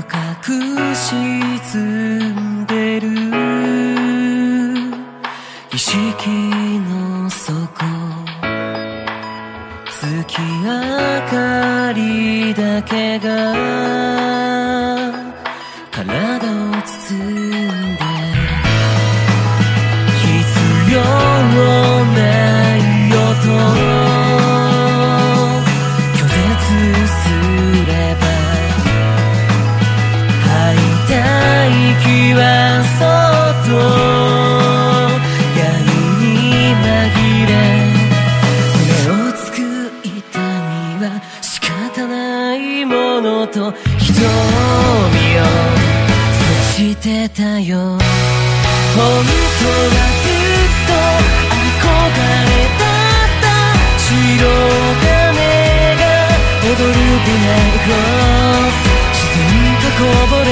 深く沈んでる。意識の底。月明かりだけがてたよ。本当はずっと憧れだった。白金が踊るビナイルクロス自然とこぼれ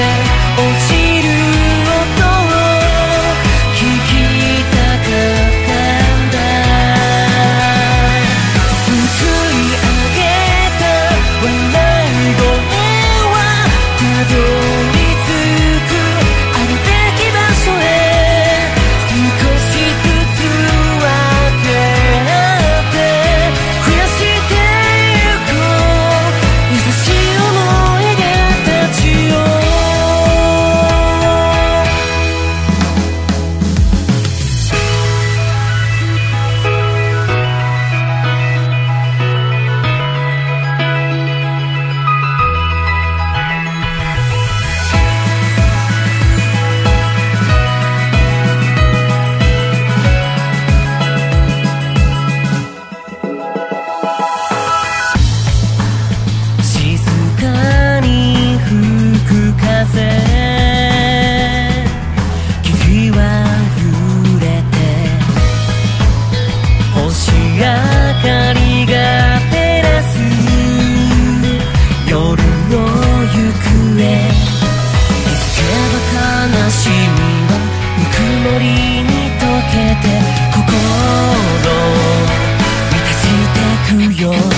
に溶けて心満たしてくよ。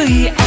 对爱。